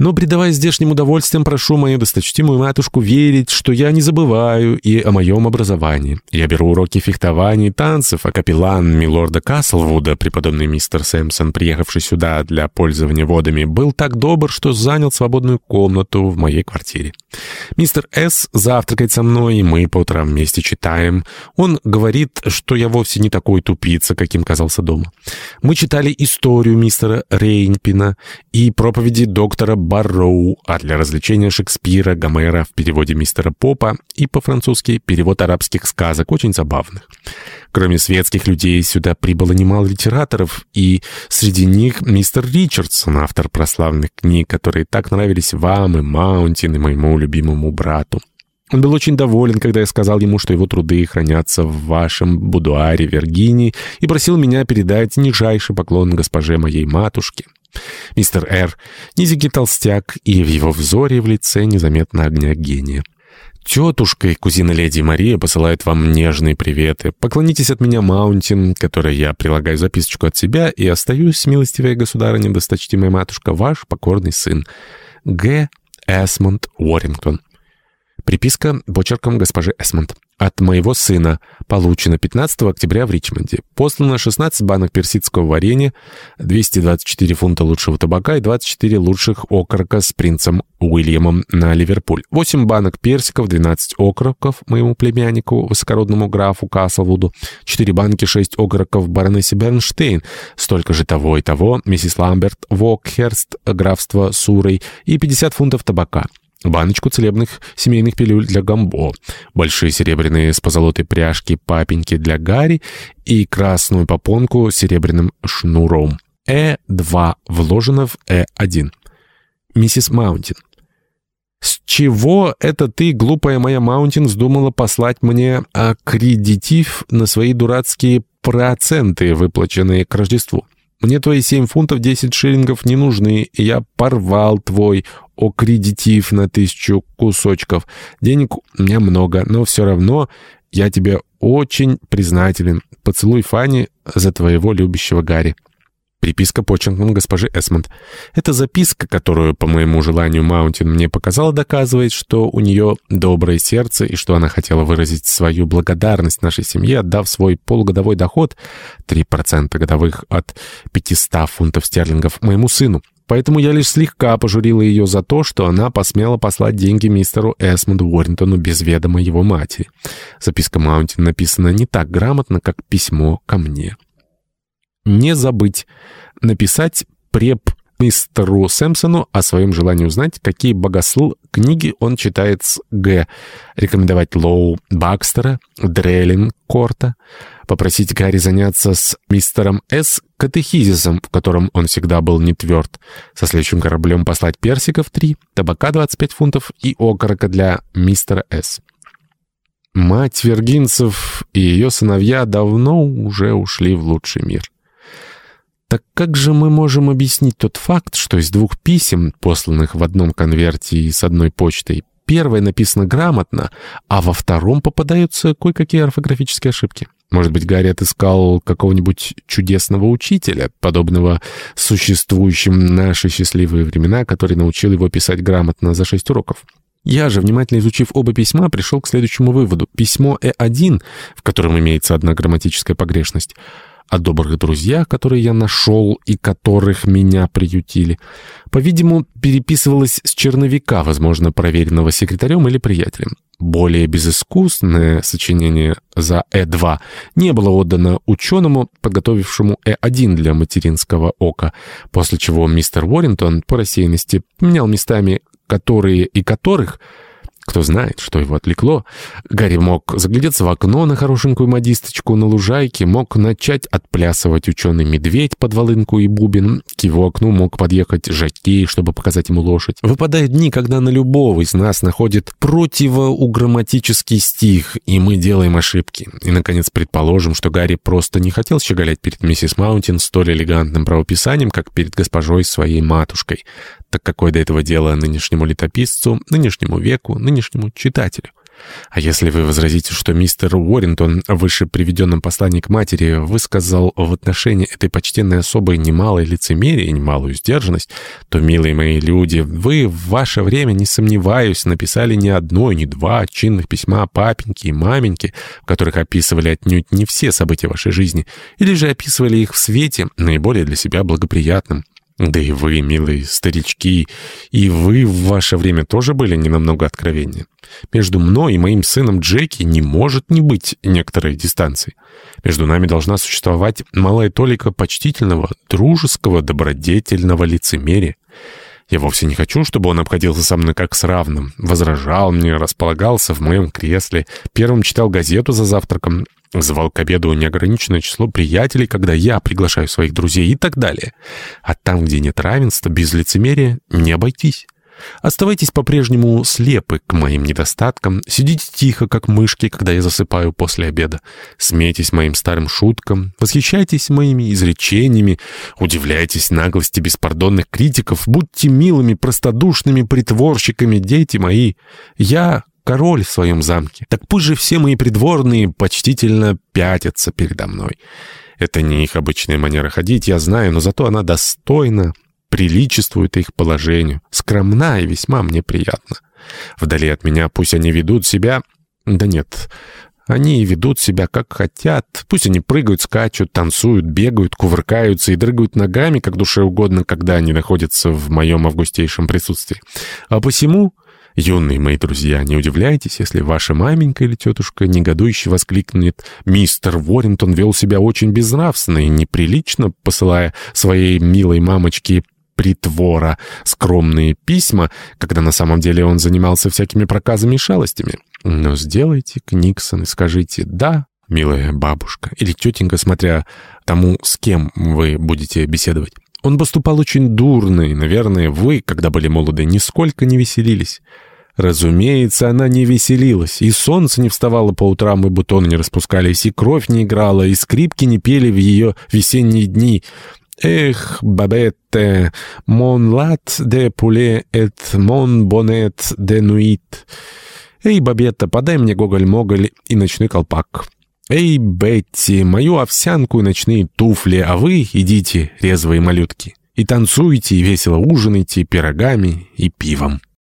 Но, предавая здешним удовольствиям, прошу мою досточтимую матушку верить, что я не забываю и о моем образовании. Я беру уроки фехтования и танцев, а капеллан милорда Каслвуда, преподобный мистер Сэмпсон, приехавший сюда для пользования водами, был так добр, что занял свободную комнату в моей квартире. Мистер С. завтракает со мной, и мы по утрам вместе читаем. Он говорит, что я вовсе не такой тупица, каким казался дома. Мы читали историю мистера Рейнпина и проповеди доктора Барроу, а для развлечения Шекспира, Гомера в переводе мистера Попа и по-французски перевод арабских сказок, очень забавных. Кроме светских людей, сюда прибыло немало литераторов, и среди них мистер Ричардсон, автор прославленных книг, которые так нравились вам и Маунтин, и моему любимому брату. Он был очень доволен, когда я сказал ему, что его труды хранятся в вашем будуаре Виргинии, и просил меня передать нижайший поклон госпоже моей матушке. Мистер Р. низенький толстяк, и в его взоре в лице незаметно огня гения. Тетушка и кузина леди Мария посылают вам нежные приветы. Поклонитесь от меня, Маунтин, которой я прилагаю записочку от себя, и остаюсь, милостивая государыня, досточтимая матушка, ваш покорный сын. Г. Эсмонд Уоррингтон. Приписка почерком госпожи Эсмонд. От моего сына. Получено 15 октября в Ричмонде. Послано 16 банок персидского варенья, 224 фунта лучшего табака и 24 лучших окорока с принцем Уильямом на Ливерпуль. 8 банок персиков, 12 окороков моему племяннику, высокородному графу Каслвуду, 4 банки, 6 окороков баронессе Бернштейн, столько же того и того, миссис Ламберт, Вокхерст, графство Сурой и 50 фунтов табака баночку целебных семейных пилюль для Гамбо, большие серебряные с позолотой пряжки папеньки для Гарри и красную попонку с серебряным шнуром. Э2 вложено в Э1. Миссис Маунтин. «С чего это ты, глупая моя Маунтин, вздумала послать мне аккредитив на свои дурацкие проценты, выплаченные к Рождеству?» Мне твои семь фунтов десять шиллингов не нужны, я порвал твой аккредитив на тысячу кусочков. Денег у меня много, но все равно я тебе очень признателен. Поцелуй Фанни за твоего любящего Гарри. Приписка почерком госпожи Эсмонд. Эта записка, которую, по моему желанию, Маунтин мне показала, доказывает, что у нее доброе сердце и что она хотела выразить свою благодарность нашей семье, отдав свой полугодовой доход, 3% годовых от 500 фунтов стерлингов, моему сыну. Поэтому я лишь слегка пожурила ее за то, что она посмела послать деньги мистеру Эсмонду Уоррентону без ведома его матери. Записка Маунтин написана не так грамотно, как письмо ко мне не забыть написать преп мистеру Сэмпсону о своем желании узнать, какие богослл книги он читает с Г. Рекомендовать Лоу Бакстера, Дреллин Корта. Попросить Гарри заняться с мистером С. катехизисом, в котором он всегда был не тверд. Со следующим кораблем послать персиков 3, табака 25 фунтов и окорока для мистера С. Мать вергинцев и ее сыновья давно уже ушли в лучший мир. Так как же мы можем объяснить тот факт, что из двух писем, посланных в одном конверте и с одной почтой, первое написано грамотно, а во втором попадаются кое-какие орфографические ошибки? Может быть, Гарри отыскал какого-нибудь чудесного учителя, подобного существующим наши счастливые времена, который научил его писать грамотно за шесть уроков? Я же, внимательно изучив оба письма, пришел к следующему выводу. Письмо Э1, в котором имеется одна грамматическая погрешность, о добрых друзьях, которые я нашел и которых меня приютили. По-видимому, переписывалась с черновика, возможно, проверенного секретарем или приятелем. Более безыскусное сочинение за Э2 не было отдано ученому, подготовившему Э1 для материнского ока, после чего мистер Уоррингтон по рассеянности поменял местами «которые» и «которых», кто знает, что его отвлекло. Гарри мог заглядеться в окно на хорошенькую модисточку на лужайке, мог начать отплясывать ученый-медведь под волынку и бубен. К его окну мог подъехать жакей, чтобы показать ему лошадь. Выпадают дни, когда на любого из нас находит противоуграмматический стих, и мы делаем ошибки. И, наконец, предположим, что Гарри просто не хотел щеголять перед миссис Маунтин столь элегантным правописанием, как перед госпожой своей матушкой. Так какое до этого дело нынешнему летописцу, нынешнему веку, нынешнему читателю? А если вы возразите, что мистер Уоррингтон в выше приведенном послании к матери высказал в отношении этой почтенной особой немалое лицемерие и немалую сдержанность, то, милые мои люди, вы в ваше время, не сомневаюсь, написали не одно, не два чинных письма папеньке и маменьке, в которых описывали отнюдь не все события вашей жизни, или же описывали их в свете, наиболее для себя благоприятным. Да и вы, милые старички, и вы в ваше время тоже были не намного откровеннее. Между мной и моим сыном Джеки не может не быть некоторой дистанции. Между нами должна существовать малая толика почтительного, дружеского, добродетельного лицемерия. Я вовсе не хочу, чтобы он обходился со мной как с равным, возражал мне, располагался в моем кресле, первым читал газету за завтраком, Звал к обеду неограниченное число приятелей, когда я приглашаю своих друзей и так далее. А там, где нет равенства, без лицемерия не обойтись. Оставайтесь по-прежнему слепы к моим недостаткам, сидите тихо, как мышки, когда я засыпаю после обеда. Смейтесь моим старым шуткам, восхищайтесь моими изречениями, удивляйтесь наглости беспардонных критиков, будьте милыми, простодушными притворщиками, дети мои. Я король в своем замке. Так пусть же все мои придворные почтительно пятятся передо мной. Это не их обычная манера ходить, я знаю, но зато она достойна, приличествует их положению, скромна и весьма мне приятна. Вдали от меня пусть они ведут себя... Да нет, они ведут себя как хотят. Пусть они прыгают, скачут, танцуют, бегают, кувыркаются и дрыгают ногами, как душе угодно, когда они находятся в моем августейшем присутствии. А посему Юные мои друзья, не удивляйтесь, если ваша маменька или тетушка негодующе воскликнет «Мистер Уоррингтон вел себя очень безнравственно и неприлично, посылая своей милой мамочке притвора скромные письма, когда на самом деле он занимался всякими проказами и шалостями. Но сделайте Книксон и скажите «Да, милая бабушка» или тетенька, смотря тому, с кем вы будете беседовать. Он поступал очень дурно, и, наверное, вы, когда были молоды, нисколько не веселились. Разумеется, она не веселилась, и солнце не вставало по утрам, и бутоны не распускались, и кровь не играла, и скрипки не пели в ее весенние дни. Эх, бабетте, мон лат де пуле эт мон бонет де нуит. Эй, бабетта, подай мне гоголь-моголь и ночной колпак. «Эй, Бетти, мою овсянку и ночные туфли, а вы идите, резвые малютки, и танцуйте, и весело ужинайте пирогами и пивом».